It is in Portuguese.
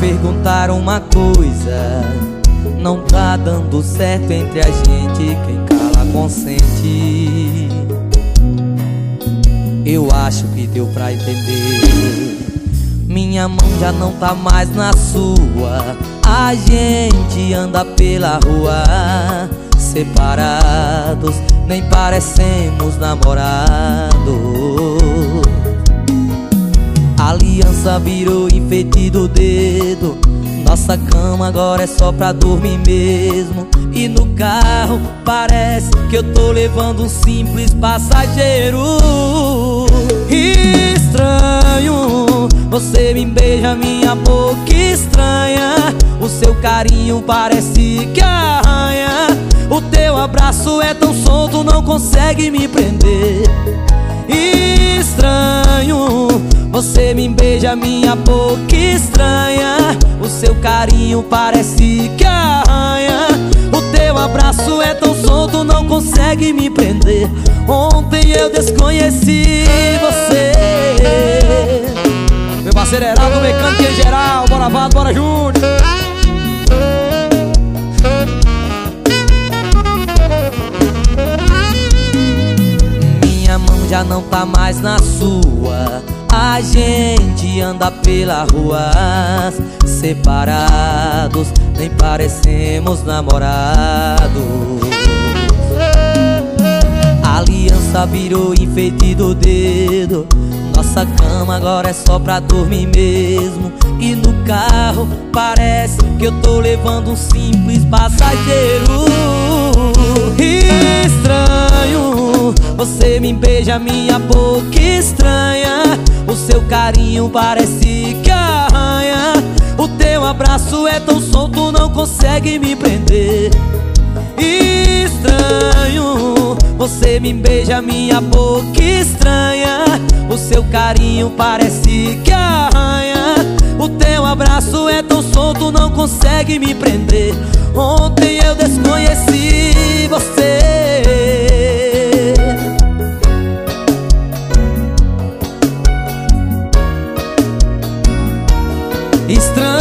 perguntar uma coisa. Não tá dando certo entre a gente Quem cala consente. Eu acho que deu pra entender. Minha mão já não tá mais na sua. A gente anda pela rua Separados, nem parecemos namorados aliança virou enfeite do dedo. Nossa cama agora é só pra dormir mesmo. E no carro parece que eu tô levando um simples passageiro. Estranho, você me beija minha boca estranha. O seu carinho parece que arranha. O teu abraço é tão solto, não consegue me prender. Estranho você me beija, minha boca estranha. O seu carinho parece que arranha. O teu abraço é tão solto, não consegue me prender. Ontem eu desconheci você. Meu parceiro Heraldo, mecânico em geral. Bora Vado, bora Júnior. Minha mão já não tá mais na sua a gente anda pela rua separados, nem parecemos namorados. Aliança virou enfeite do dedo. Nossa cama agora é só pra dormir mesmo. E no carro parece que eu tô levando um simples passageiro. Estranho, você me beija minha boca estranha. Carinho parece que arranha. O teu abraço é tão solto, não consegue me prender. Estranho, você me beija minha boca estranha. O seu carinho parece que arranha. O teu abraço é tão solto, não consegue me prender. Ontem eu desconheci você estranho